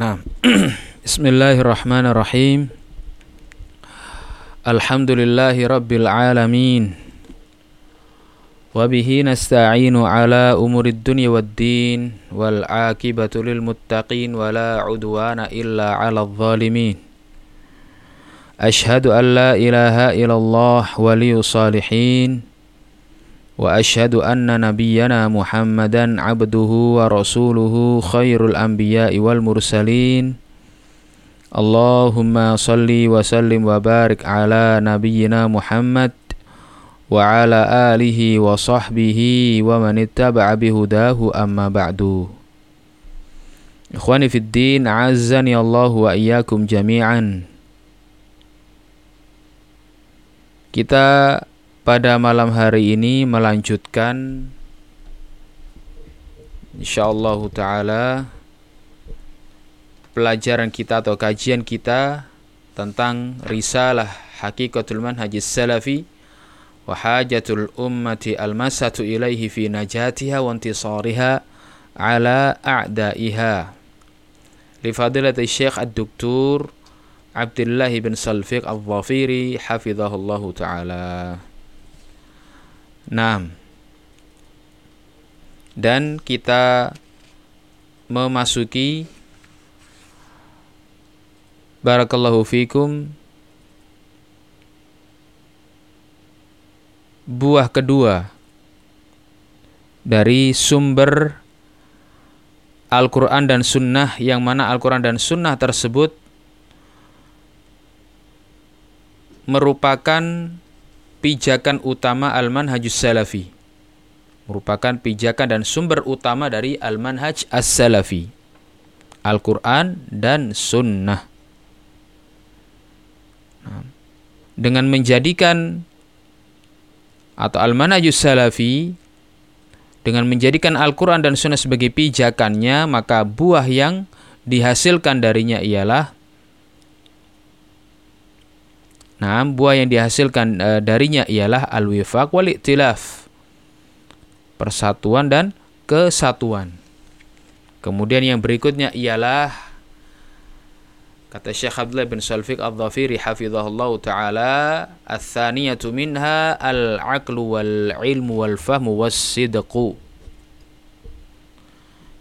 Nah, Bismillahirrahmanirrahim. Alhamdulillahi rabbil alamin. Wabihi nasta'inu ala umurid dunya wad din wal akibatu lil muttaqin wa la udwana illa ala zalimin. Ashhadu an la ilaha illallah waliyus salihin. واشهد ان نبينا محمدا عبده ورسوله خير الانبياء والمرسلين اللهم صل وسلم وبارك على نبينا محمد وعلى اله وصحبه ومن اتبع بهداه اما بعد اخواني في الدين عزني الله واياكم جميعا kita pada malam hari ini melanjutkan insyaallah taala pelajaran kita atau kajian kita tentang risalah Hakikatul Manhaj Salafi wa hajatul ummati almasatu ilaihi fi najatiha wa intisariha ala a'daiha li fadilati Syekh Ad-Doktor Abdullah bin Salfiq Al-Dhafiri hafizahullahu taala. Nah, dan kita memasuki Barakallahu fikum buah kedua dari sumber Al-Quran dan Sunnah yang mana Al-Quran dan Sunnah tersebut merupakan pijakan utama Al-Manhajus Salafi. Merupakan pijakan dan sumber utama dari Al-Manhaj As-Salafi. Al-Quran dan Sunnah. Nah, dengan menjadikan atau Al-Manhajus Salafi dengan menjadikan Al-Quran dan Sunnah sebagai pijakannya, maka buah yang dihasilkan darinya ialah Nah, buah yang dihasilkan e, darinya ialah al-wifaq wal iktilaf. Persatuan dan kesatuan. Kemudian yang berikutnya ialah kata Syekh Abdullah bin Salfiq Al-Dhafiri hafizahullah taala, "Ats-tsaniyatu minha al-aqlu wal ilmu wal fahmu was sidqu."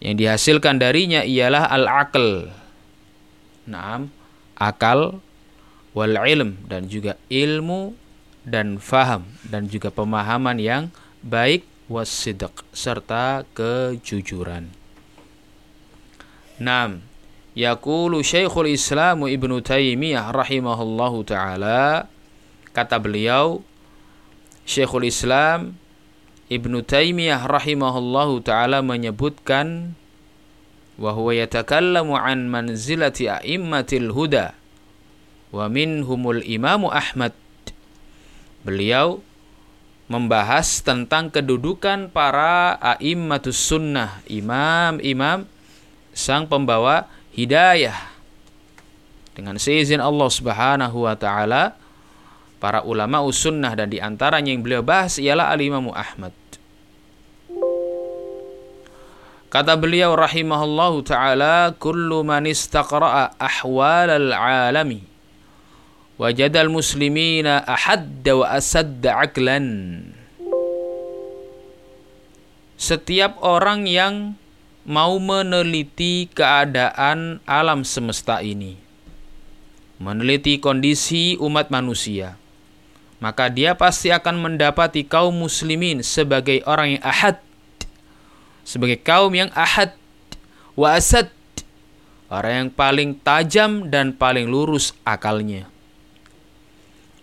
Yang dihasilkan darinya ialah al-aql. Naam, akal wal ilm dan juga ilmu dan faham dan juga pemahaman yang baik wasidq serta kejujuran. 6. Yaqulu Syekhul Islam Ibnu Taimiyah rahimahullahu taala kata beliau Syekhul Islam Ibnu Taimiyah rahimahullahu taala menyebutkan wa huwa yatakallamu an manzilati a'immatil huda wa minhumul imamu Ahmad. Beliau membahas tentang kedudukan para a'immatus sunnah, imam-imam sang pembawa hidayah. Dengan seizin Allah Subhanahu wa taala, para ulama sunnah dan di antaranya yang beliau bahas ialah al-Imam Ahmad. Kata beliau rahimahullahu taala, "Kullu man istaqra'a ahwal al-alami wajadal muslimina ahadda wa asadda aklan setiap orang yang mau meneliti keadaan alam semesta ini meneliti kondisi umat manusia maka dia pasti akan mendapati kaum muslimin sebagai orang yang ahad sebagai kaum yang ahad wa asad orang yang paling tajam dan paling lurus akalnya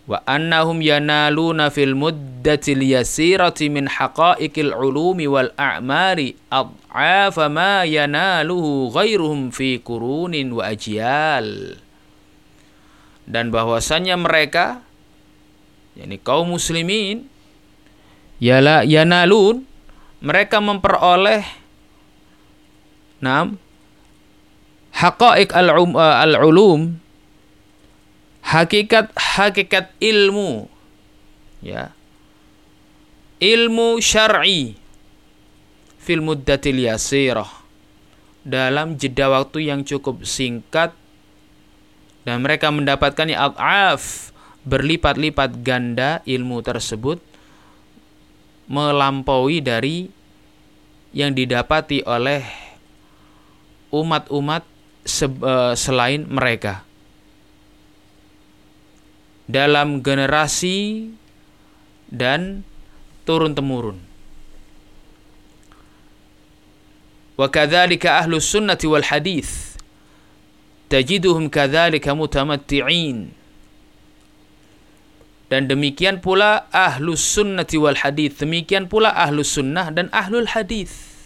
wa annahum yanaluna fil muddatil yasirati min haqa'iqil ulumi wal a'mari ad'afa ma yanaluhu ghairuhum fi kurunin wa ajyal. Dan bahwasanya mereka yakni kaum muslimin yala yanalun mereka memperoleh enam haqa'iq al-ulum al hakikat hakikat ilmu. Ya. Ilmu syar'i. Fil muddatil yasirah. Dalam jeda waktu yang cukup singkat. Dan mereka mendapatkan al-af berlipat-lipat ganda ilmu tersebut melampaui dari yang didapati oleh umat-umat eh, selain mereka. Dalam generasi dan turun-temurun. Wa kadzalika ahlus sunnati wal hadis tajiduhum kadzalika mutamatti'in. Dan demikian pula ahlus sunnati wal hadis demikian pula ahlus sunnah dan ahlul hadis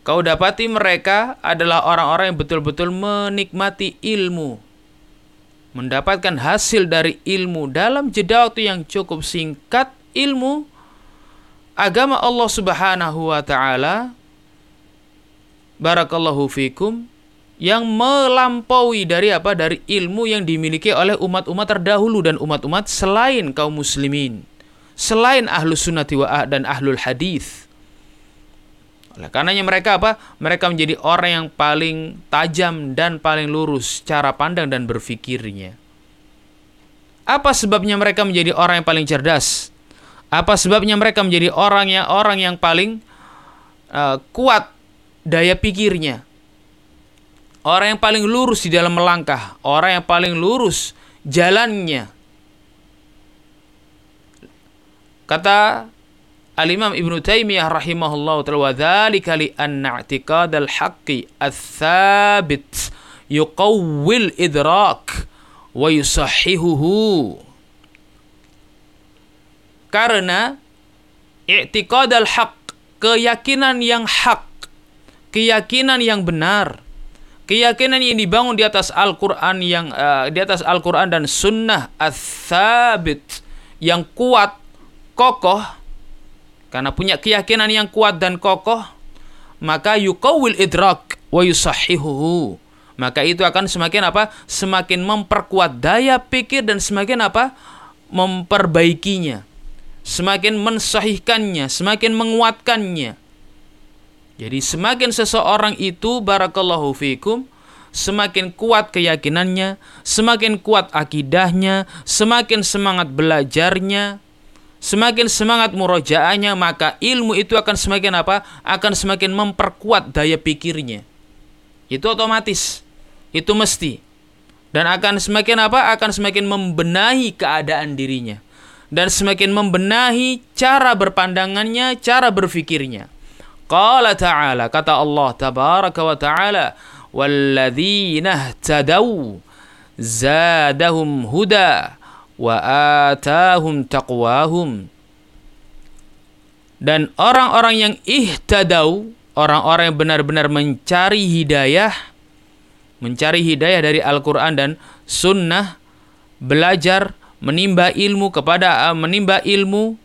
kau dapati mereka adalah orang-orang yang betul-betul menikmati ilmu mendapatkan hasil dari ilmu dalam jeda waktu yang cukup singkat ilmu agama Allah Subhanahu wa taala barakallahu fikum yang melampaui dari apa? Dari ilmu yang dimiliki oleh umat-umat terdahulu dan umat-umat selain kaum muslimin. Selain ahlu sunnati wa dan ahlul hadis. Oleh karenanya mereka apa? Mereka menjadi orang yang paling tajam dan paling lurus cara pandang dan berfikirnya. Apa sebabnya mereka menjadi orang yang paling cerdas? Apa sebabnya mereka menjadi orang yang orang yang paling uh, kuat daya pikirnya? Orang yang paling lurus di dalam melangkah, orang yang paling lurus jalannya. Kata Al-Imam Ibnu Taimiyah rahimahullah taala wa dzalika li anna i'tiqad al-haqqi ats-tsabit yuqawwil idrak wa yusahhihuhu. Karena i'tiqad al-haq, keyakinan yang hak, keyakinan yang benar, keyakinan yang dibangun di atas Al-Qur'an yang uh, di atas Al-Qur'an dan sunnah ats yang kuat, kokoh karena punya keyakinan yang kuat dan kokoh maka yuqawil idrak wa yusahihuhu maka itu akan semakin apa? Semakin memperkuat daya pikir dan semakin apa? Memperbaikinya. Semakin mensahihkannya, semakin menguatkannya. Jadi semakin seseorang itu barakallahu fikum semakin kuat keyakinannya, semakin kuat akidahnya, semakin semangat belajarnya, semakin semangat murojaahnya, maka ilmu itu akan semakin apa? Akan semakin memperkuat daya pikirnya. Itu otomatis. Itu mesti. Dan akan semakin apa? Akan semakin membenahi keadaan dirinya. Dan semakin membenahi cara berpandangannya, cara berfikirnya. Qala ta'ala kata Allah tabaraka wa ta'ala walladzina ihtadaw zadahum huda wa atahum taqwahum. Dan orang-orang yang ihtadau orang-orang yang benar-benar mencari hidayah mencari hidayah dari Al-Qur'an dan sunnah belajar menimba ilmu kepada menimba ilmu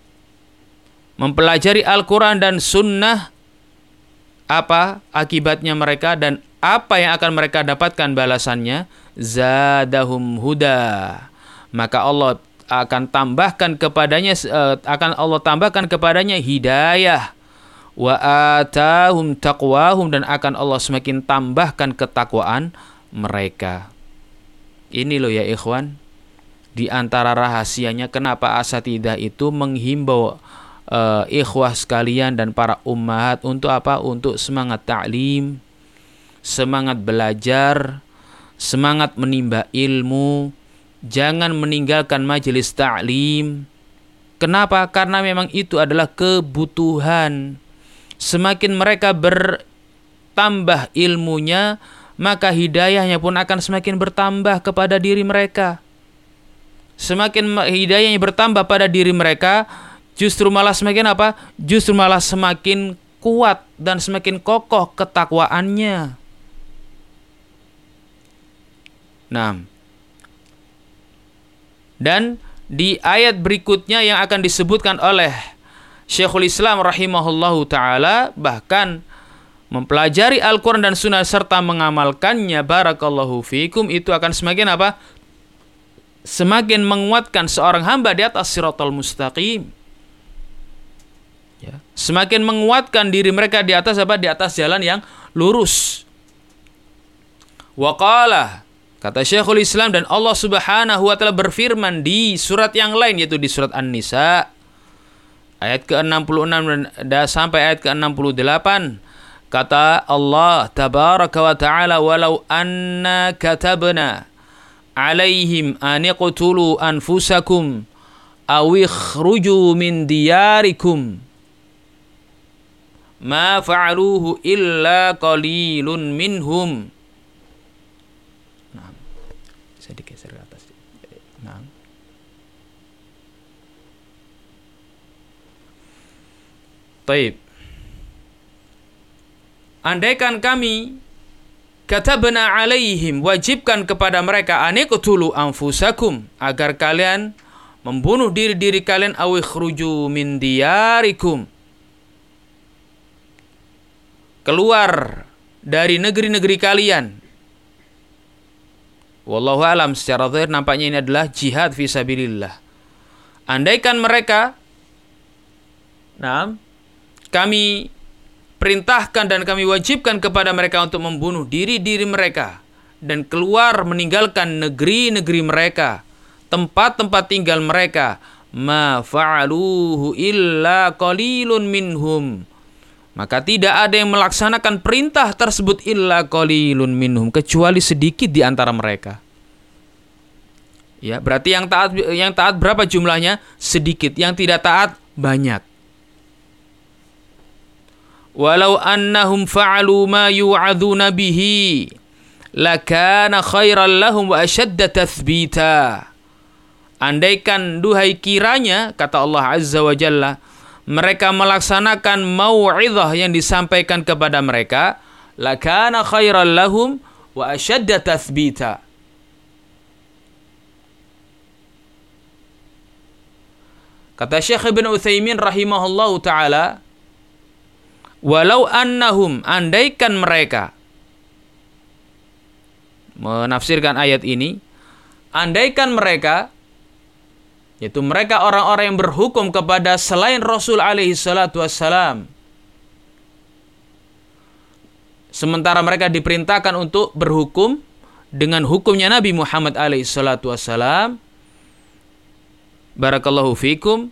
mempelajari Al-Qur'an dan sunnah apa akibatnya mereka dan apa yang akan mereka dapatkan balasannya? Zadahum huda maka Allah akan tambahkan kepadanya uh, akan Allah tambahkan kepadanya hidayah. Wa atahum taqwahum dan akan Allah semakin tambahkan ketakwaan mereka. Ini loh ya ikhwan. Di antara rahasianya kenapa asatidah itu menghimbau uh, ikhwah sekalian dan para ummat untuk apa? Untuk semangat taklim, semangat belajar, semangat menimba ilmu, jangan meninggalkan majelis taklim. Kenapa? Karena memang itu adalah kebutuhan. Semakin mereka bertambah ilmunya, maka hidayahnya pun akan semakin bertambah kepada diri mereka. Semakin hidayahnya bertambah pada diri mereka, justru malah semakin apa? Justru malah semakin kuat dan semakin kokoh ketakwaannya. Nah, dan di ayat berikutnya yang akan disebutkan oleh Syekhul Islam rahimahullahu taala bahkan mempelajari Al-Qur'an dan Sunnah serta mengamalkannya barakallahu fikum itu akan semakin apa? Semakin menguatkan seorang hamba di atas siratal mustaqim Ya. Semakin menguatkan diri mereka di atas apa? Di atas jalan yang lurus. Waqala kata Syekhul Islam dan Allah Subhanahu wa taala berfirman di surat yang lain yaitu di surat An-Nisa ayat ke-66 dan sampai ayat ke-68. Kata Allah tabaraka wa taala walau anna katabna alaihim an iqtulu anfusakum aw ikhruju min diyarikum ma fa'aluhu illa qalilun minhum bisa digeser ke atas nah Taib. Andaikan kami kata benar alaihim wajibkan kepada mereka anekutulu anfusakum agar kalian membunuh diri-diri kalian awikhruju min diyarikum. Keluar dari negeri-negeri kalian. Wallahu alam secara zahir nampaknya ini adalah jihad fisabilillah. Andaikan mereka nah, kami perintahkan dan kami wajibkan kepada mereka untuk membunuh diri-diri mereka dan keluar meninggalkan negeri-negeri mereka, tempat-tempat tinggal mereka, ma fa'aluhu illa qalilun minhum. Maka tidak ada yang melaksanakan perintah tersebut illa qalilun minhum kecuali sedikit di antara mereka. Ya, berarti yang taat yang taat berapa jumlahnya? Sedikit, yang tidak taat banyak. Annahum fa'alu ma yu'adzuna bihi lakana khairan lahum wa ashadda tathbita. Andaikan duhai kiranya kata Allah Azza wa Jalla mereka melaksanakan mau'izah yang disampaikan kepada mereka, lakana khairan lahum wa ashadda tathbita. Kata Syekh Ibn Uthaymin rahimahullah ta'ala, Walau annahum, andaikan mereka, menafsirkan ayat ini, andaikan mereka yaitu mereka orang-orang yang berhukum kepada selain Rasul alaihi salatu wassalam sementara mereka diperintahkan untuk berhukum dengan hukumnya Nabi Muhammad alaihi salatu wassalam barakallahu fikum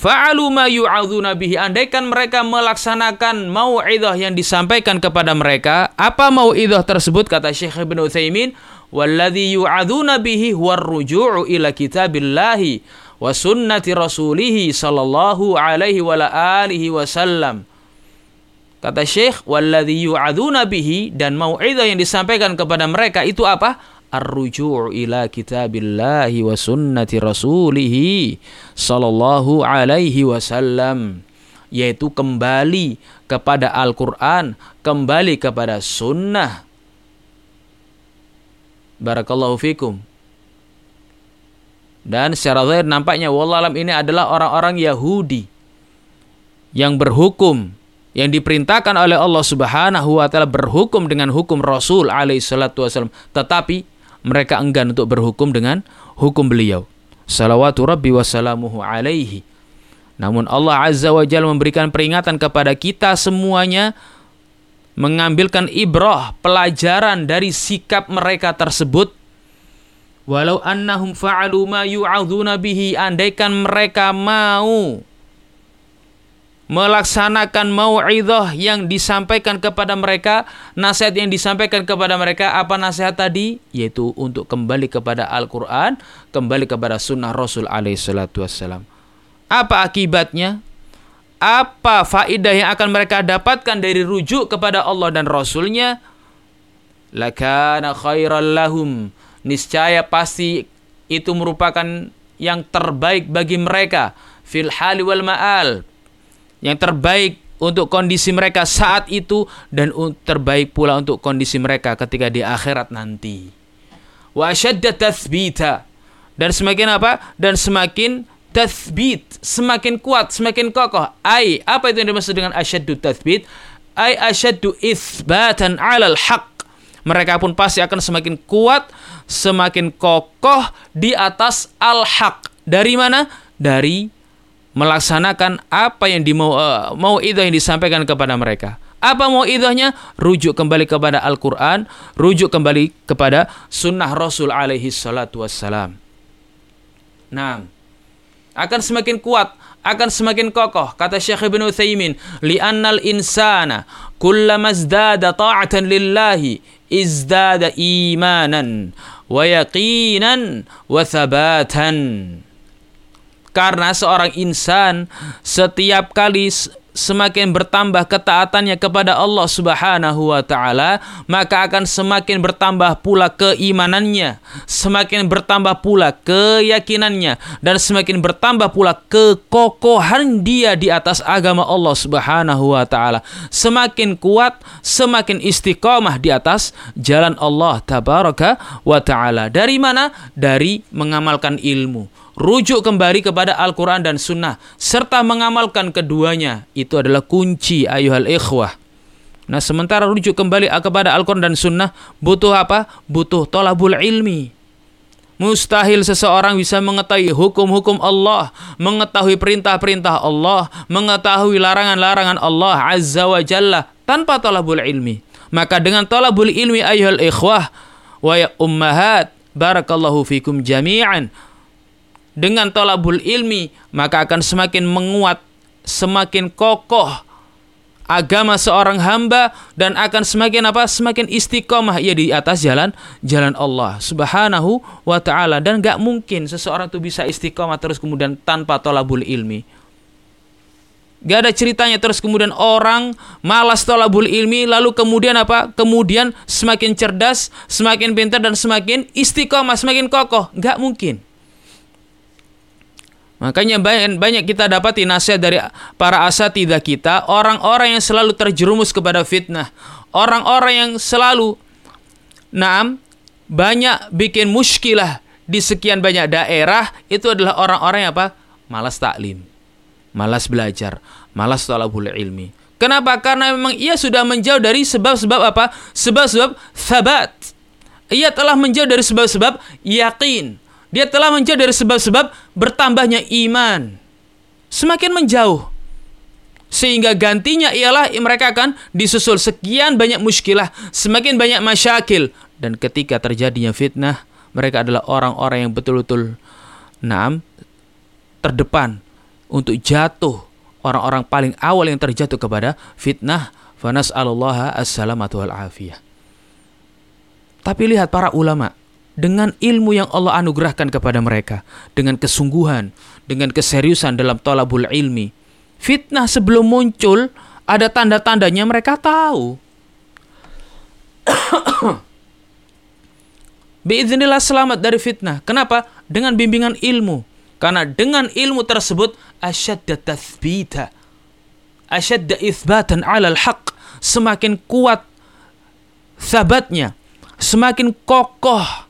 Fa'alu ma yu'adzuna bihi. Andaikan mereka melaksanakan mau'idah yang disampaikan kepada mereka, apa mau'idah tersebut kata Syekh Ibn Utsaimin? Walladhi yu'adzuna bihi huwa ruju'u ila kitabillahi wa sunnati rasulih sallallahu alaihi wa alihi wasallam. Kata Syekh, walladhi yu'adzuna bihi dan mau'idah yang disampaikan kepada mereka itu apa? Ar-ruju' ila kitabillahi wa sunnati rasulih sallallahu alaihi wasallam yaitu kembali kepada Al-Qur'an, kembali kepada sunnah. Barakallahu fikum. Dan secara zahir nampaknya wallahualam ini adalah orang-orang Yahudi yang berhukum yang diperintahkan oleh Allah Subhanahu wa taala berhukum dengan hukum Rasul alaihi salatu wasallam tetapi mereka enggan untuk berhukum dengan hukum beliau. Salawatu Rabbi wassalamuhu alaihi. Namun Allah Azza wa Jalla memberikan peringatan kepada kita semuanya mengambilkan ibrah, pelajaran dari sikap mereka tersebut. Walau annahum fa'alu ma yu'adzuna bihi andaikan mereka mau melaksanakan mau'idhah yang disampaikan kepada mereka, nasihat yang disampaikan kepada mereka, apa nasihat tadi? Yaitu untuk kembali kepada Al-Quran, kembali kepada sunnah Rasul alaihissalatu wassalam. Apa akibatnya? Apa faidah yang akan mereka dapatkan dari rujuk kepada Allah dan Rasulnya? Lakana khairal lahum. Niscaya pasti itu merupakan yang terbaik bagi mereka fil hali wal ma'al yang terbaik untuk kondisi mereka saat itu dan terbaik pula untuk kondisi mereka ketika di akhirat nanti. Wa tathbita. Dan semakin apa? Dan semakin tathbit, semakin kuat, semakin kokoh. Ai, apa itu yang dimaksud dengan asyaddu tathbit? Ai asyaddu itsbatan 'alal haq. Mereka pun pasti akan semakin kuat, semakin kokoh di atas al-haq. Dari mana? Dari melaksanakan apa yang dimau uh, mau itu yang disampaikan kepada mereka. Apa mau idahnya? Rujuk kembali kepada Al-Quran, rujuk kembali kepada sunnah Rasul alaihi salatu wassalam. Nah, akan semakin kuat, akan semakin kokoh. Kata Syekh Ibn Uthaymin, li'annal insana kullama izdada ta'atan lillahi izdada imanan wa yaqinan wa. Karena seorang insan setiap kali semakin bertambah ketaatannya kepada Allah Subhanahu wa taala, maka akan semakin bertambah pula keimanannya, semakin bertambah pula keyakinannya dan semakin bertambah pula kekokohan dia di atas agama Allah Subhanahu wa taala. Semakin kuat, semakin istiqomah di atas jalan Allah tabaraka wa taala. Dari mana? Dari mengamalkan ilmu rujuk kembali kepada Al-Quran dan Sunnah, serta mengamalkan keduanya, itu adalah kunci ayuhal ikhwah. Nah, sementara rujuk kembali kepada Al-Quran dan Sunnah, butuh apa? Butuh tolabul ilmi. Mustahil seseorang bisa mengetahui hukum-hukum Allah, mengetahui perintah-perintah Allah, mengetahui larangan-larangan Allah Azza wa Jalla tanpa tolabul ilmi. Maka dengan tolabul ilmi ayuhal ikhwah wa ya ummahat, barakallahu fikum jami'an, dengan tolabul ilmi maka akan semakin menguat, semakin kokoh agama seorang hamba dan akan semakin apa? Semakin istiqomah ia di atas jalan jalan Allah Subhanahu wa taala dan gak mungkin seseorang itu bisa istiqomah terus kemudian tanpa tolabul ilmi. Gak ada ceritanya terus kemudian orang malas tolabul ilmi lalu kemudian apa? Kemudian semakin cerdas, semakin pintar dan semakin istiqomah, semakin kokoh. Gak mungkin. Makanya banyak, kita dapati nasihat dari para asatidah kita, orang-orang yang selalu terjerumus kepada fitnah, orang-orang yang selalu naam banyak bikin muskilah di sekian banyak daerah itu adalah orang-orang yang apa? Malas taklim, malas belajar, malas talabul ilmi. Kenapa? Karena memang ia sudah menjauh dari sebab-sebab apa? Sebab-sebab sabat. Ia telah menjauh dari sebab-sebab yakin dia telah menjauh dari sebab-sebab bertambahnya iman. Semakin menjauh. Sehingga gantinya ialah mereka akan disusul sekian banyak muskilah, semakin banyak masyakil. Dan ketika terjadinya fitnah, mereka adalah orang-orang yang betul-betul naam terdepan untuk jatuh orang-orang paling awal yang terjatuh kepada fitnah fanas assalamatu afiyah. Tapi lihat para ulama dengan ilmu yang Allah anugerahkan kepada mereka, dengan kesungguhan, dengan keseriusan dalam tolabul ilmi. Fitnah sebelum muncul, ada tanda-tandanya mereka tahu. Biiznillah selamat dari fitnah. Kenapa? Dengan bimbingan ilmu. Karena dengan ilmu tersebut asyadda tathbita. Asyadda ithbatan alal haq. Semakin kuat sabatnya. Semakin kokoh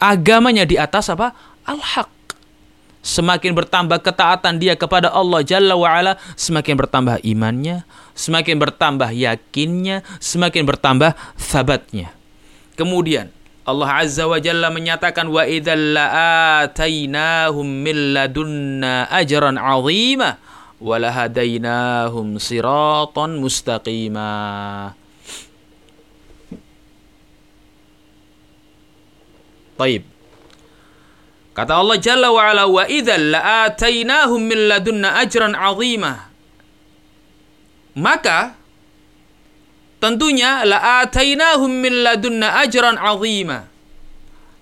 agamanya di atas apa? Al-haq. Semakin bertambah ketaatan dia kepada Allah Jalla wa'ala, semakin bertambah imannya, semakin bertambah yakinnya, semakin bertambah sabatnya. Kemudian Allah Azza wa Jalla menyatakan wa idzal la'atainahum min ladunna ajran 'azima wa lahadainahum siratan. Taib. Kata Allah Jalla wa ala wa idzal la'atainahum min ladunna ajran 'azima. Maka tentunya la'atainahum min ladunna ajran 'azima.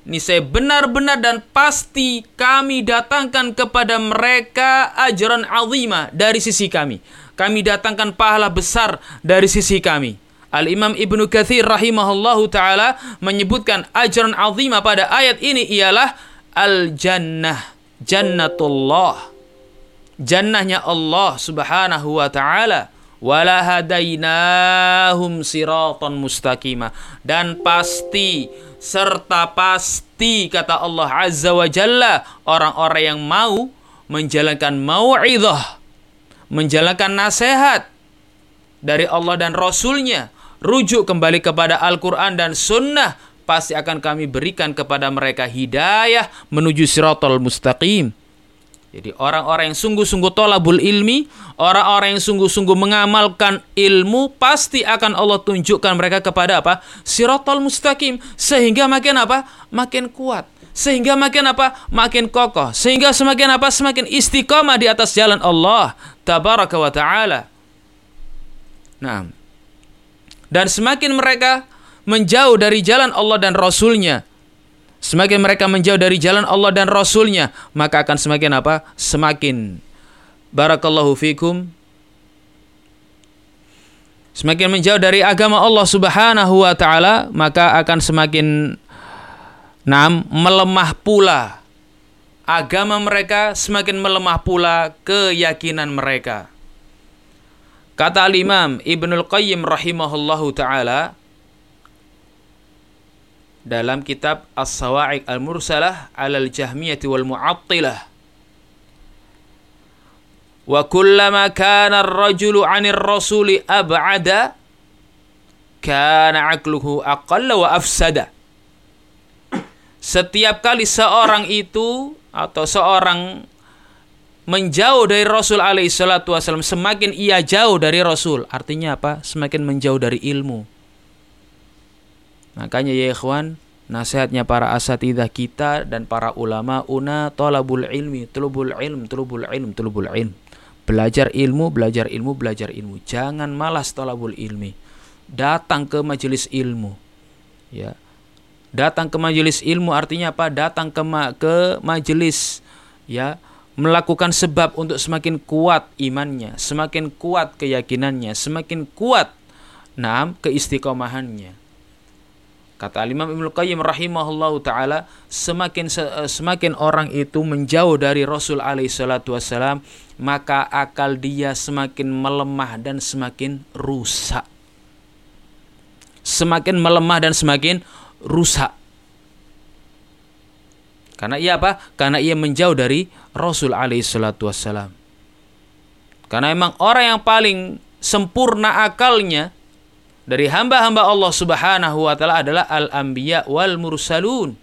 Ini saya benar-benar dan pasti kami datangkan kepada mereka ajaran azima dari sisi kami. Kami datangkan pahala besar dari sisi kami. Al-Imam Ibnu Kathir rahimahullahu taala menyebutkan ajaran azimah pada ayat ini ialah al-jannah, jannatullah. Jannahnya Allah Subhanahu wa taala. Wala hadainahum siratan mustaqimah dan pasti serta pasti kata Allah Azza wa Jalla orang-orang yang mau menjalankan mau'izah menjalankan nasihat dari Allah dan Rasulnya rujuk kembali kepada Al-Quran dan Sunnah, pasti akan kami berikan kepada mereka hidayah menuju siratul mustaqim. Jadi orang-orang yang sungguh-sungguh tolabul ilmi, orang-orang yang sungguh-sungguh mengamalkan ilmu, pasti akan Allah tunjukkan mereka kepada apa? Sirotol mustaqim. Sehingga makin apa? Makin kuat. Sehingga makin apa? Makin kokoh. Sehingga semakin apa? Semakin istiqomah di atas jalan Allah. Tabaraka wa ta'ala. Nah. Dan semakin mereka menjauh dari jalan Allah dan Rasulnya, Semakin mereka menjauh dari jalan Allah dan Rasulnya, maka akan semakin apa? Semakin barakallahu fikum. Semakin menjauh dari agama Allah Subhanahu wa taala, maka akan semakin nam melemah pula agama mereka, semakin melemah pula keyakinan mereka. Kata Al-Imam Ibnul Qayyim rahimahullahu taala, dalam kitab As-Sawa'iq Al-Mursalah 'alal Jahmiyah wal Mu'attilah. Wa kullama kana ar-rajulu 'anir rasuli ab'ada kana 'aqluhu aqalla wa afsada. Setiap kali seorang itu atau seorang menjauh dari Rasul alaihi salatu wasallam semakin ia jauh dari Rasul artinya apa semakin menjauh dari ilmu Makanya ya ikhwan, nasihatnya para asatidah kita dan para ulama una talabul ilmi, tulubul ilm, tulubul ilm, tulubul ilm. Belajar ilmu, belajar ilmu, belajar ilmu. Jangan malas talabul ilmi. Datang ke majelis ilmu. Ya. Datang ke majelis ilmu artinya apa? Datang ke ma ke majelis ya, melakukan sebab untuk semakin kuat imannya, semakin kuat keyakinannya, semakin kuat nah keistiqomahannya. Kata Imam Ibnu Qayyim rahimahullahu taala, semakin eh, semakin orang itu menjauh dari Rasul alaihi salatu wasalam, maka akal dia semakin melemah dan semakin rusak. Semakin melemah dan semakin rusak. Karena ia apa? Karena ia menjauh dari Rasul alaihi salatu wasalam. Karena emang orang yang paling sempurna akalnya dari hamba-hamba Allah Subhanahu wa taala adalah al-anbiya wal mursalun.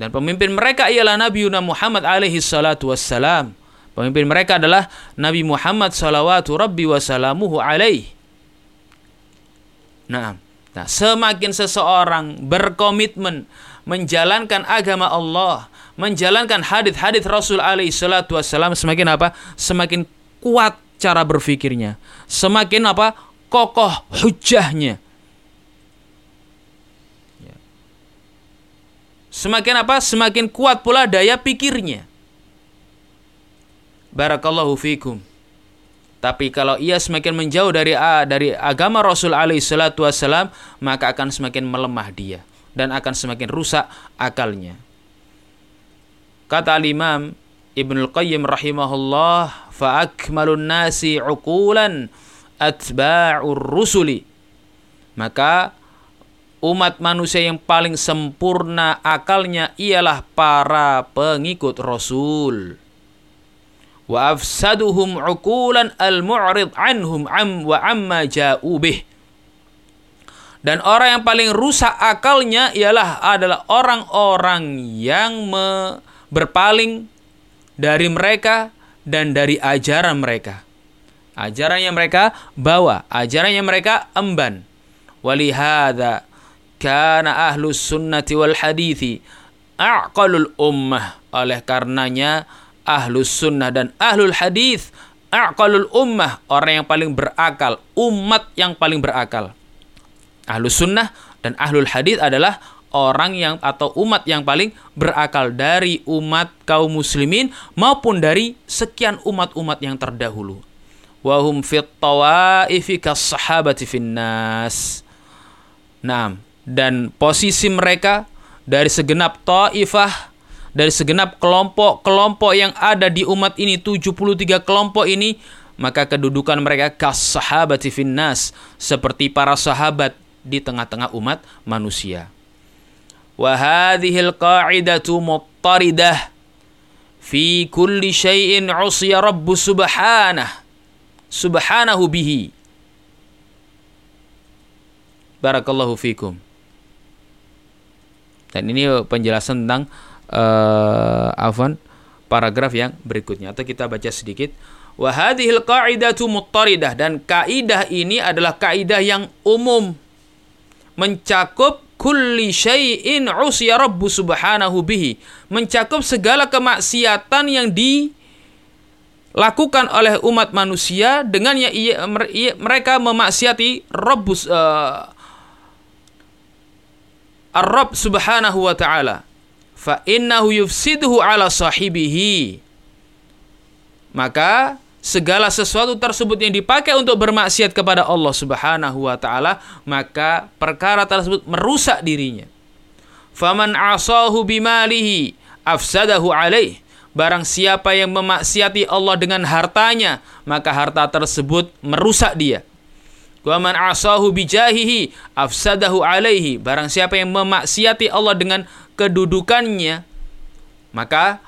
Dan pemimpin mereka ialah Nabi Muhammad alaihi salatu wassalam. Pemimpin mereka adalah Nabi Muhammad salawatu rabbi wasalamuhu alaih. Nah, nah, semakin seseorang berkomitmen menjalankan agama Allah, menjalankan hadis-hadis Rasul alaihi salatu wassalam, semakin apa? Semakin kuat cara berfikirnya. Semakin apa? kokoh hujahnya. Ya. Semakin apa? Semakin kuat pula daya pikirnya. Barakallahu fikum. Tapi kalau ia semakin menjauh dari dari agama Rasul alaihi salatu wasalam, maka akan semakin melemah dia dan akan semakin rusak akalnya. Kata al-Imam Ibnu Qayyim rahimahullah, fa akmalun nasi uqulan atba'ur rusuli. Maka umat manusia yang paling sempurna akalnya ialah para pengikut Rasul. Wa afsaduhum uqulan al-mu'rid anhum am wa amma ja'u bih. Dan orang yang paling rusak akalnya ialah adalah orang-orang yang berpaling dari mereka dan dari ajaran mereka. Ajaran yang mereka bawa, ajaran yang mereka emban. Walihada kana ahlus sunnati wal hadithi aqalul ummah. Oleh karenanya ahlus sunnah dan ahlul hadith aqalul ummah. Orang yang paling berakal, umat yang paling berakal. Ahlus sunnah dan ahlul hadith adalah orang yang atau umat yang paling berakal dari umat kaum muslimin maupun dari sekian umat-umat yang terdahulu. Wahum fit tawaifi sahabati finnas. Nah, dan posisi mereka dari segenap taifah dari segenap kelompok-kelompok yang ada di umat ini 73 kelompok ini maka kedudukan mereka kas sahabati finnas. Seperti para sahabat di tengah-tengah umat manusia. Wa hadhil qa'idatu muttaridah fi kulli syai'in 'usiya rabbu subhanahu subhanahu bihi. Barakallahu fikum. Dan ini penjelasan tentang uh, afan paragraf yang berikutnya atau kita baca sedikit wa hadhil qa'idatu muttaridah dan kaidah ini adalah kaidah yang umum mencakup kulli syai'in usya rabbu subhanahu bihi. Mencakup segala kemaksiatan yang dilakukan oleh umat manusia dengan ya mereka memaksiati Rabbus uh, Ar-Rabb subhanahu wa ta'ala. Fa innahu yufsiduhu ala sahibihi. Maka segala sesuatu tersebut yang dipakai untuk bermaksiat kepada Allah Subhanahu wa taala maka perkara tersebut merusak dirinya faman asahu bimalihi afsadahu alaih barang siapa yang memaksiati Allah dengan hartanya maka harta tersebut merusak dia Wa man asahu bijahihi afsadahu alaihi. Barang siapa yang memaksiati Allah dengan kedudukannya, maka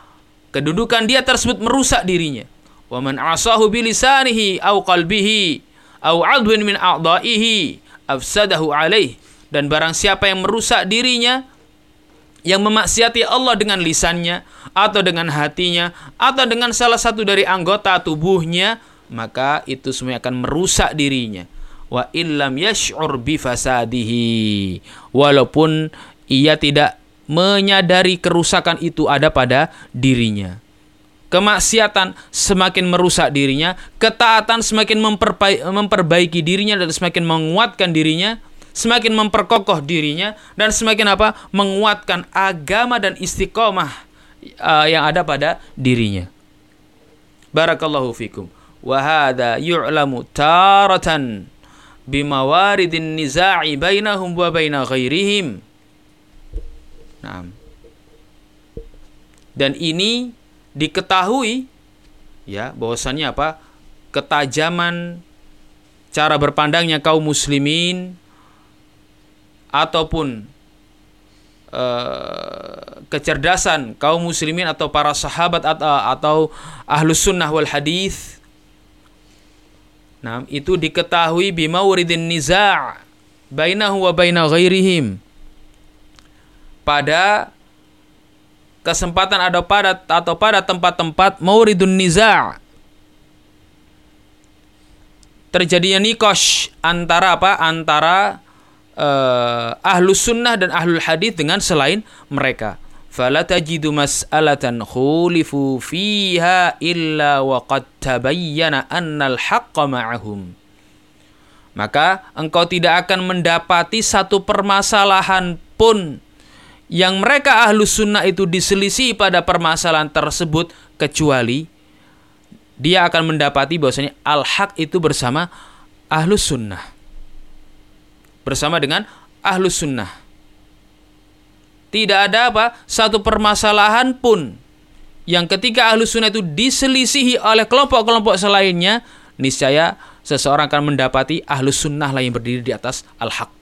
kedudukan dia tersebut merusak dirinya. Wa man asahu bilisanihi au qalbihi au adwin min a'dha'ihi afsadahu alaihi. Dan barang siapa yang merusak dirinya, yang memaksiati Allah dengan lisannya atau dengan hatinya atau dengan salah satu dari anggota tubuhnya, maka itu semua akan merusak dirinya. Wa illam yash'ur bi fasadihi. Walaupun ia tidak menyadari kerusakan itu ada pada dirinya kemaksiatan semakin merusak dirinya ketaatan semakin memperbaiki dirinya dan semakin menguatkan dirinya semakin memperkokoh dirinya dan semakin apa menguatkan agama dan istiqomah uh, yang ada pada dirinya barakallahu fikum wa hadha yu'lamu taratan bimawaridin niza'i bainahum wa baina ghairihim. Nah. Dan ini diketahui ya bahwasannya apa? ketajaman cara berpandangnya kaum muslimin ataupun uh, kecerdasan kaum muslimin atau para sahabat atau, atau ahlus sunnah wal hadis Nah, itu diketahui bimauridin niza' bainahu wa baina ghairihim. Pada kesempatan ada pada atau pada tempat-tempat mauridun niza' terjadinya nikosh antara apa? Antara uh, ahlus sunnah dan ahlul hadis dengan selain mereka. Tajidu mas'alatan khulifu fiha illa wa qad tabayyana annal haqqa ma'ahum. Maka engkau tidak akan mendapati satu permasalahan pun yang mereka ahlu sunnah itu diselisih pada permasalahan tersebut kecuali dia akan mendapati bahwasanya al-haq itu bersama ahlu sunnah bersama dengan ahlu sunnah tidak ada apa satu permasalahan pun yang ketika ahlu sunnah itu diselisihi oleh kelompok-kelompok selainnya, niscaya seseorang akan mendapati ahlu sunnah lah yang berdiri di atas al-haq.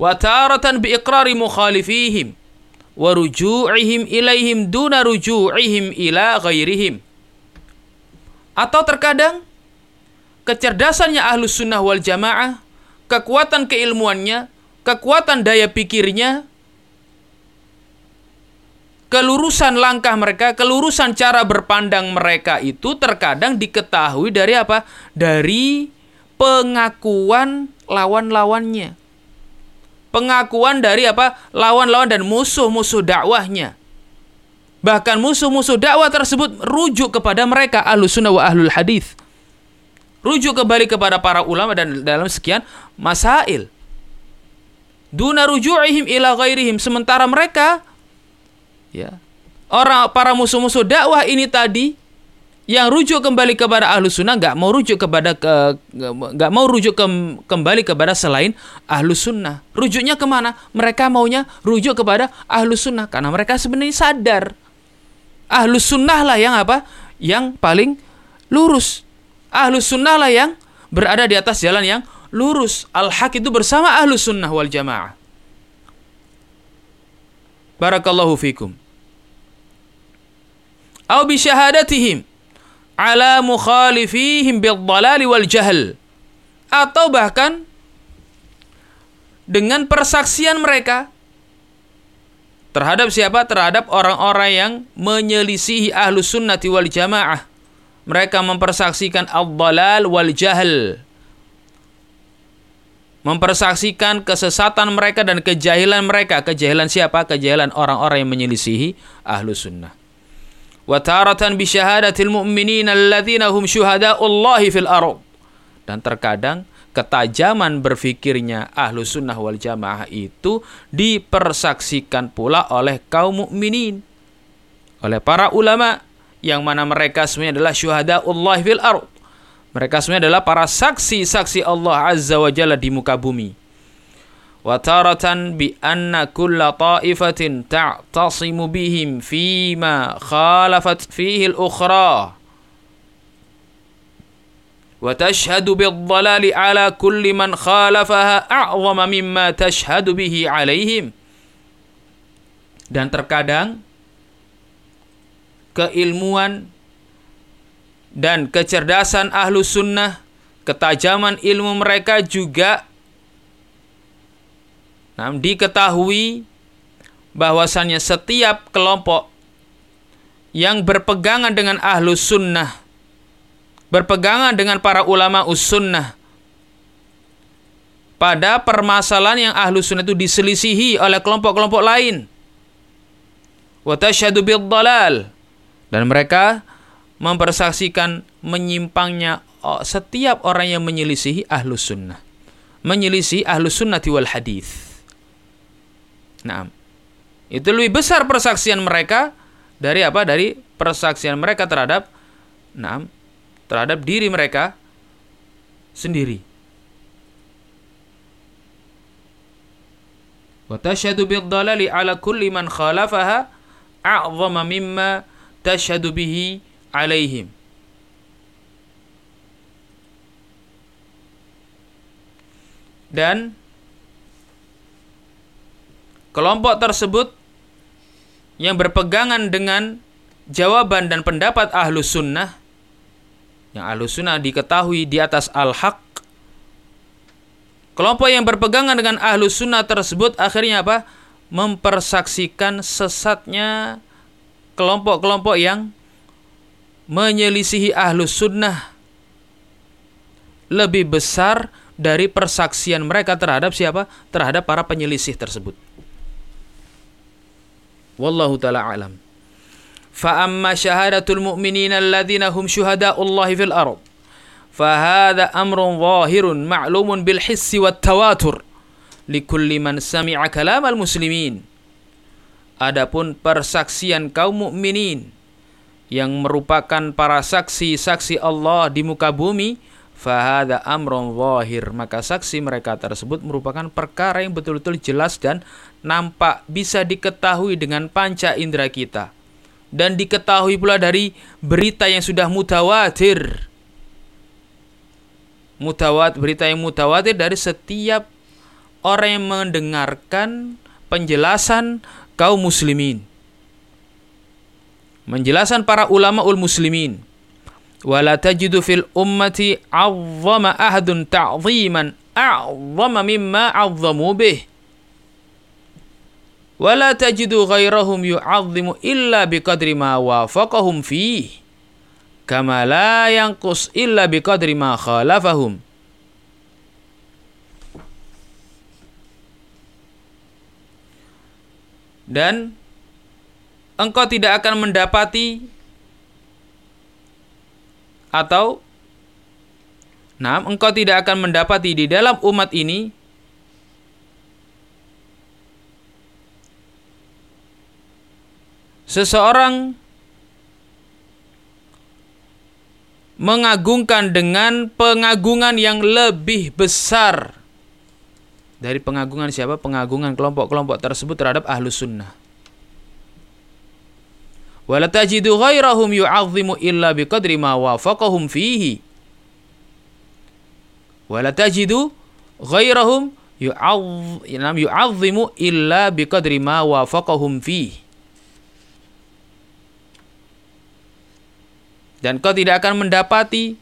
Wa bi iqrari mukhalifihim wa ruju'ihim duna ruju'ihim ila ghairihim. Atau terkadang kecerdasannya ahlu sunnah wal jamaah, kekuatan keilmuannya, kekuatan daya pikirnya, kelurusan langkah mereka, kelurusan cara berpandang mereka itu terkadang diketahui dari apa? Dari pengakuan lawan-lawannya. Pengakuan dari apa? Lawan-lawan dan musuh-musuh dakwahnya. Bahkan musuh-musuh dakwah tersebut rujuk kepada mereka ahlus sunnah wa ahlul hadis. Rujuk kembali kepada para ulama dan dalam sekian masail. Duna ruju'ihim ila ghairihim. Sementara mereka ya orang para musuh-musuh dakwah ini tadi yang rujuk kembali kepada ahlu sunnah nggak mau rujuk kepada ke nggak mau rujuk ke, kembali kepada selain ahlu sunnah. Rujuknya ke mana? Mereka maunya rujuk kepada ahlu sunnah karena mereka sebenarnya sadar. Ahlu sunnah lah yang apa? Yang paling lurus. Ahlu sunnah lah yang berada di atas jalan yang lurus. Al haq itu bersama ahlu sunnah wal jamaah. Barakallahu fikum. Atau bi syahadatihim ala mukhalifihim bil dalali wal jahl atau bahkan dengan persaksian mereka Terhadap siapa? Terhadap orang-orang yang menyelisihi ahlus sunnati wal jamaah. Mereka mempersaksikan al-dalal wal jahl. Mempersaksikan kesesatan mereka dan kejahilan mereka. Kejahilan siapa? Kejahilan orang-orang yang menyelisihi ahlus sunnah. Bi syahadatil mu'minin alladzina hum syuhada'ullahi fil ardh. Dan terkadang ketajaman berfikirnya ahlu sunnah wal jamaah itu dipersaksikan pula oleh kaum mukminin. Oleh para ulama yang mana mereka semuanya adalah Allah fil ard. Mereka semuanya adalah para saksi-saksi Allah azza wa jalla di muka bumi wa taratan bi anna kulla ta'ifatin ta'tasimu bihim fima khalafat fihi al-ukhra. Wa tashhadu bid-dhalali ala kulli man khalafaha dan terkadang keilmuan dan kecerdasan ahlu sunnah ketajaman ilmu mereka juga nah, diketahui bahwasannya setiap kelompok yang berpegangan dengan ahlu sunnah berpegangan dengan para ulama us-sunnah pada permasalahan yang ahlu sunnah itu diselisihi oleh kelompok-kelompok lain. Watashadu dalal dan mereka mempersaksikan menyimpangnya setiap orang yang menyelisihi ahlu sunnah. Menyelisihi ahlu sunnah wal hadis. Nah, itu lebih besar persaksian mereka dari apa? Dari persaksian mereka terhadap nah, terhadap diri mereka sendiri. Tashhadu bid-dhalali ala kulli man khalafaha a'zama mimma tashhadu bihi alaihim. Dan kelompok tersebut yang berpegangan dengan jawaban dan pendapat ahlu sunnah yang ahlu sunnah diketahui di atas al-haq kelompok yang berpegangan dengan ahlu sunnah tersebut akhirnya apa mempersaksikan sesatnya kelompok-kelompok yang menyelisihi ahlu sunnah lebih besar dari persaksian mereka terhadap siapa? Terhadap para penyelisih tersebut. Wallahu taala alam. Fa amma syahadatul mu'minina alladziina hum syuhada'ullahi fil ard. Fahada amrun zahirun ma'lumun bil hissi wat tawatur likulli man sami'a kalamal muslimin. Adapun persaksian kaum mukminin yang merupakan para saksi-saksi Allah di muka bumi, fahada amron wahir maka saksi mereka tersebut merupakan perkara yang betul-betul jelas dan nampak bisa diketahui dengan panca indera kita dan diketahui pula dari berita yang sudah mutawatir. Mutawat berita yang mutawatir dari setiap orang yang mendengarkan penjelasan kaum muslimin. Menjelasan para ulama ul muslimin. Wala tajidu fil ummati azzama ahadun ta'ziman a'zama mimma azzamu bih wala tajidu ghairahum yu'azzimu illa biqadri ma wafaqahum fih kama la yanqus illa biqadri ma khalafahum. Dan engkau tidak akan mendapati atau nah engkau tidak akan mendapati di dalam umat ini seseorang mengagungkan dengan pengagungan yang lebih besar dari pengagungan siapa? Pengagungan kelompok-kelompok tersebut terhadap ahlu sunnah. Wala tajidu ghairahum yu'azzimu illa biqadri ma wafaqahum fihi. Wala tajidu ghairahum yu'azzimu illa biqadri ma wafaqahum fihi. Dan kau tidak akan mendapati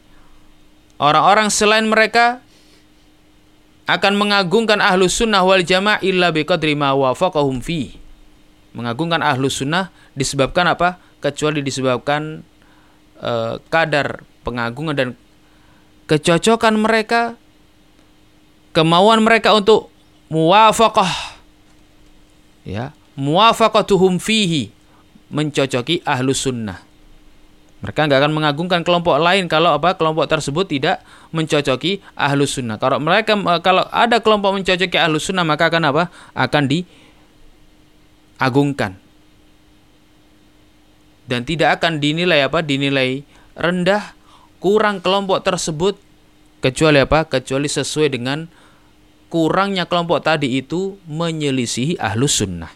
orang-orang selain mereka akan mengagungkan ahlu sunnah wal jamaah illa biqadri ma wafaqahum fi. mengagungkan ahlus sunnah disebabkan apa kecuali disebabkan uh, kadar pengagungan dan kecocokan mereka kemauan mereka untuk muwafaqah ya muwafaqatuhum fihi mencocoki ahlus sunnah mereka nggak akan mengagungkan kelompok lain kalau apa kelompok tersebut tidak mencocoki ahlus sunnah. Kalau mereka kalau ada kelompok mencocoki ahlus sunnah maka akan apa? Akan diagungkan dan tidak akan dinilai apa? Dinilai rendah, kurang kelompok tersebut kecuali apa? Kecuali sesuai dengan kurangnya kelompok tadi itu menyelisihi ahlus sunnah.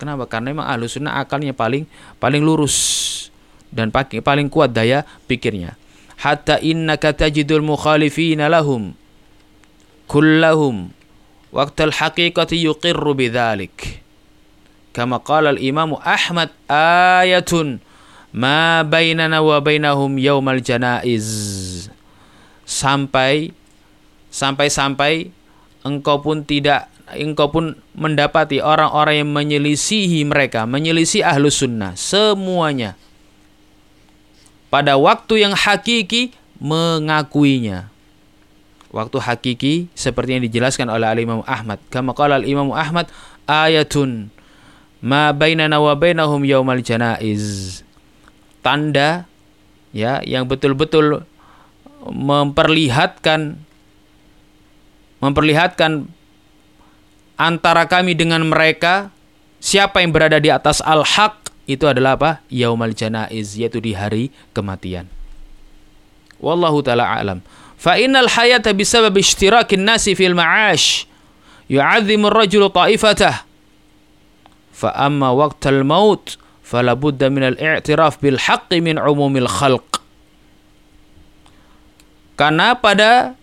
Kenapa? Karena memang ahlus sunnah akalnya paling paling lurus dan paling kuat daya pikirnya. Hatta innaka tajidul mukhalifina lahum kullahum waqtal haqiqati yuqirru bidzalik. Kama qala al-Imam Ahmad ayatun ma bainana wa bainahum yaumal janaiz. Sampai sampai sampai engkau pun tidak engkau pun mendapati orang-orang yang menyelisihi mereka, menyelisih ahlus sunnah semuanya pada waktu yang hakiki mengakuinya. Waktu hakiki seperti yang dijelaskan oleh Al-Imam Ahmad. Kama qala Al-Imam Ahmad ayatun ma bainana wa bainahum yaumal janaiz. Tanda ya yang betul-betul memperlihatkan memperlihatkan antara kami dengan mereka siapa yang berada di atas al-haq itu adalah apa? Yaumal janaiz yaitu di hari kematian. Wallahu taala alam. Fa innal hayata bisabab ishtirakin nasi fil ma'ash yu'azzimu ar-rajulu ta'ifatah. Fa amma waqtal maut fala budda min al-i'tiraf bil haqqi min umumil khalq. Karena pada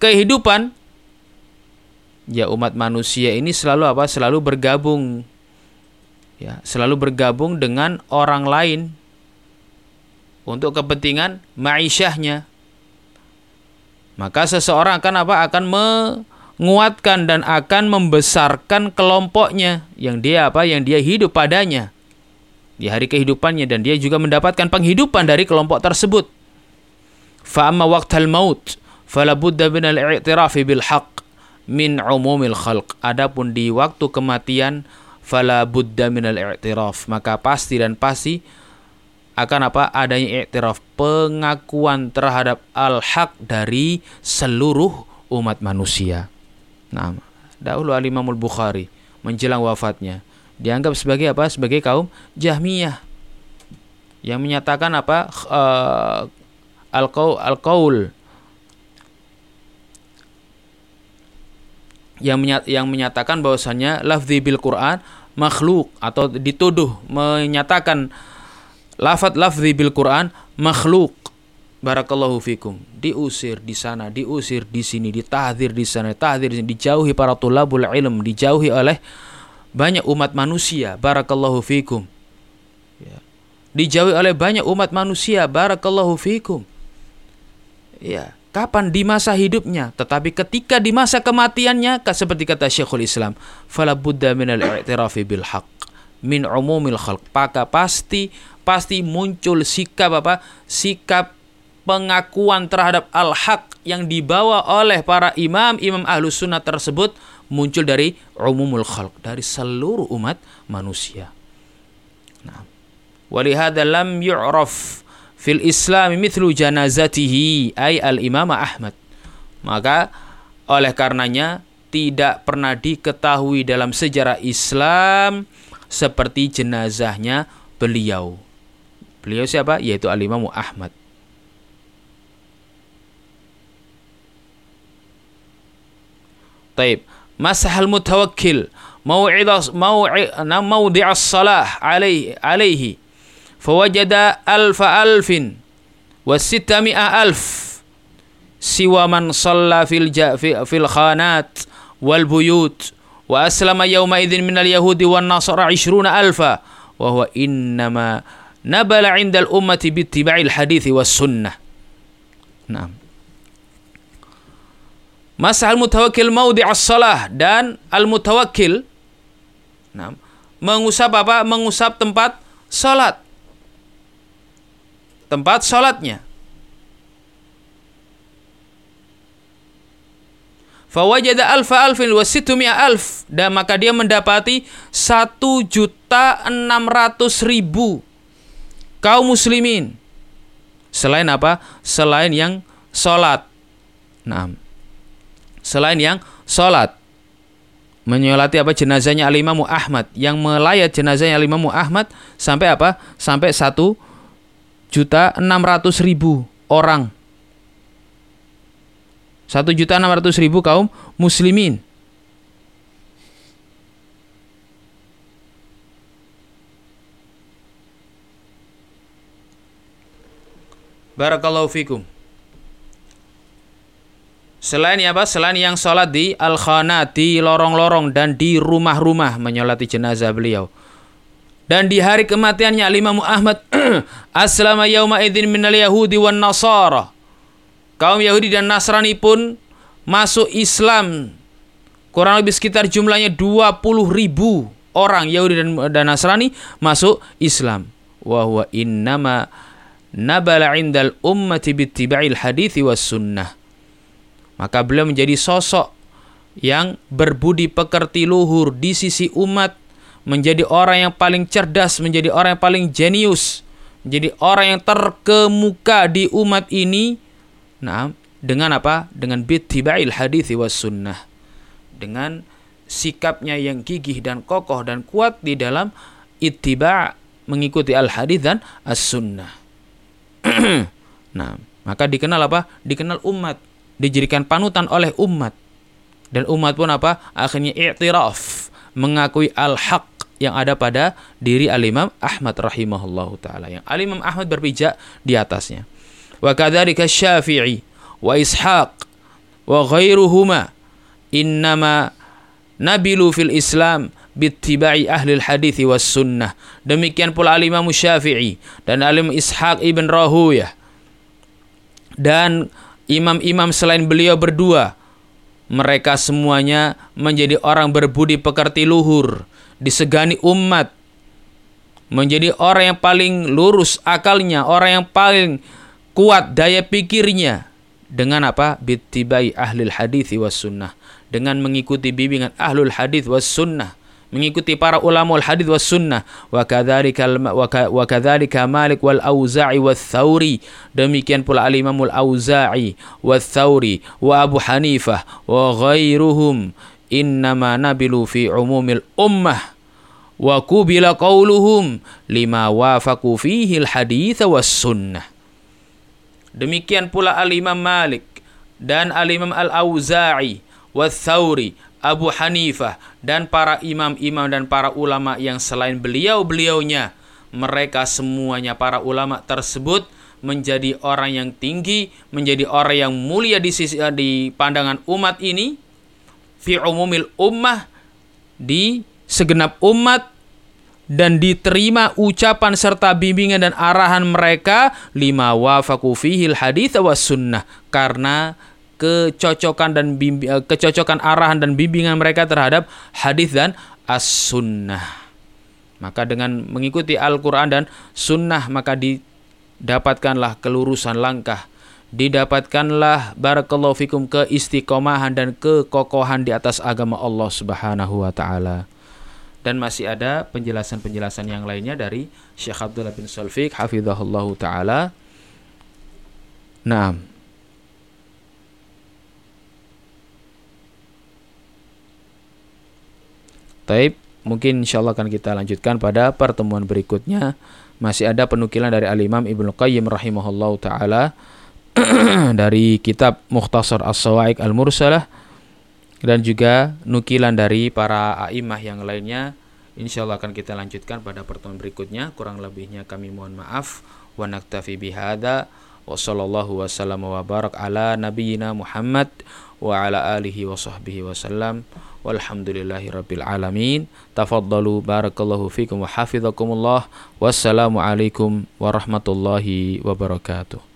kehidupan ya umat manusia ini selalu apa? Selalu bergabung ya selalu bergabung dengan orang lain untuk kepentingan ma'isyahnya maka seseorang akan apa? Akan menguatkan dan akan membesarkan kelompoknya yang dia apa? Yang dia hidup padanya. Di hari kehidupannya dan dia juga mendapatkan penghidupan dari kelompok tersebut. Maut fala budda min al-i'tirafi bil haqq min umumil khalq. Adapun di waktu kematian fala budda minal i'tiraf maka pasti dan pasti akan apa adanya i'tiraf pengakuan terhadap al-haq dari seluruh umat manusia. Nah, dahulu Al-Imamul Bukhari menjelang wafatnya dianggap sebagai apa? Sebagai kaum Jahmiyah yang menyatakan apa? Uh, al-qaul al-qaul yang yang menyatakan bahwasanya lafzi bil Quran makhluk atau dituduh menyatakan lafat lafzi bil Quran makhluk. Barakallahu fikum. Diusir di sana diusir di sini ditahdir di sana tahdir di sini dijauhi para tulabul ilm dijauhi oleh banyak umat manusia. Barakallahu fikum. Ya. dijauhi oleh banyak umat manusia. Barakallahu fikum. Ya kapan di masa hidupnya tetapi ketika di masa kematiannya seperti kata Syekhul Islam fala budda minal i'tirafi bil haqq min umumil khalq. Maka pasti pasti muncul sikap apa? Sikap pengakuan terhadap al-haq yang dibawa oleh para imam imam ahlus sunnah tersebut muncul dari umumul khalq dari seluruh umat manusia. Nah walihada lam yu'raf fil Islam mithlu janazatihi ay al Imam Ahmad. Maka oleh karenanya tidak pernah diketahui dalam sejarah Islam seperti jenazahnya beliau. Beliau siapa? Yaitu Al-Imam Ahmad. Taib. Masahal mutawakkil mau'idah mau'i'as salah alaihi alaihi fawajada alfa alfin wasitami'a alf siwa man salla fil, fil khanat wal buyut wa aslama yawma idzin minal yahudi wan nasara 20 alfa wa huwa innama nabala 'inda al ummati bi ittiba'il hadithi was sunnah Naam. Masa al-mutawakkil maudi as-salah dan al mutawakil. nah, mengusap apa? Mengusap tempat salat. Tempat salatnya. Fawajada alfa alfin wa alf. Dan maka dia mendapati satu juta enam ratus ribu kaum muslimin. Selain apa? Selain yang sholat nah selain yang sholat menyolati apa? Jenazahnya alimamu Ahmad. Yang melayat jenazahnya alimamu Ahmad sampai apa? Sampai satu juta enam ratus ribu orang satu juta enam ratus ribu kaum muslimin. Barakallahu fikum. Selain apa? Selain yang sholat di al-khana, di lorong-lorong dan di rumah-rumah menyolati jenazah beliau. Dan di hari kematiannya Imam Ahmad aslama yauma idzin minal yahudi wan nasara. Kaum Yahudi dan Nasrani pun masuk Islam. Kurang lebih sekitar jumlahnya 20 ribu orang Yahudi dan, dan Nasrani masuk Islam. Wa huwa innama nabala indal ummati bittiba'il hadithi was sunnah. Maka beliau menjadi sosok yang berbudi pekerti luhur di sisi umat menjadi orang yang paling cerdas menjadi orang yang paling jenius menjadi orang yang terkemuka di umat ini Nah, dengan apa? Dengan bittibail hadis was sunnah. Dengan sikapnya yang gigih dan kokoh dan kuat di dalam ittiba mengikuti al hadis dan as sunnah. nah, maka dikenal apa? Dikenal umat, dijadikan panutan oleh umat. Dan umat pun apa? Akhirnya i'tiraf, mengakui al-haq yang ada pada diri al-Imam Ahmad rahimahullahu taala. Yang al-Imam Ahmad berpijak di atasnya. Wa kadzalika Syafi'i wa Ishaq wa ghairuhuma innama nabilu fil Islam bittiba'i ahli hadis was sunnah. Demikian pula Al-Imam Syafi'i dan Alim Ishaq ibn Rahuyah dan imam-imam selain beliau berdua mereka semuanya menjadi orang berbudi pekerti luhur disegani umat menjadi orang yang paling lurus akalnya orang yang paling kuat daya pikirnya dengan apa? Bittibai ahlul hadis was sunnah. Dengan mengikuti bimbingan ahlul hadis was sunnah. Mengikuti para ulama al hadis was sunnah. Wa kadzalika wa Malik wal Auza'i was Tsauri. Demikian pula al Imam al Auza'i wa Abu Hanifah wa ghairuhum innama nabilu fi umumil ummah wa kubila lima wafaqu fihi al hadits was sunnah Demikian pula Al-Imam Malik dan Al-Imam Al-Auza'i, Wathawri, Abu Hanifah dan para imam-imam dan para ulama yang selain beliau-beliaunya mereka semuanya para ulama tersebut menjadi orang yang tinggi, menjadi orang yang mulia di sisi di pandangan umat ini fi umumil ummah di segenap umat dan diterima ucapan serta bimbingan dan arahan mereka lima wafaku fihil hadits was sunnah karena kecocokan dan eh, kecocokan arahan dan bimbingan mereka terhadap hadis dan as sunnah maka dengan mengikuti Al-Quran dan sunnah maka didapatkanlah kelurusan langkah. Didapatkanlah barakallahu fikum keistiqomahan dan kekokohan di atas agama Allah Subhanahu wa taala. Dan masih ada penjelasan-penjelasan yang lainnya dari Syekh Abdullah bin Sulfiq hafizahullahu taala. Nah, Taib, mungkin insyaallah akan kita lanjutkan pada pertemuan berikutnya. Masih ada penukilan dari Al-Imam Ibnu Qayyim rahimahullahu taala dari kitab Mukhtasar As-Sawa'iq Al-Mursalah dan juga nukilan dari para aimah yang lainnya. Insya Allah akan kita lanjutkan pada pertemuan berikutnya. Kurang lebihnya kami mohon maaf. Wa naktafi bihada wa sallallahu wasallam wa barak ala nabiyyina Muhammad wa ala alihi wa sahbihi wasallam walhamdulillahi rabbil alamin tafaddalu barakallahu fikum wa hafizakumullah. Wassalamu alaikum warahmatullahi wabarakatuh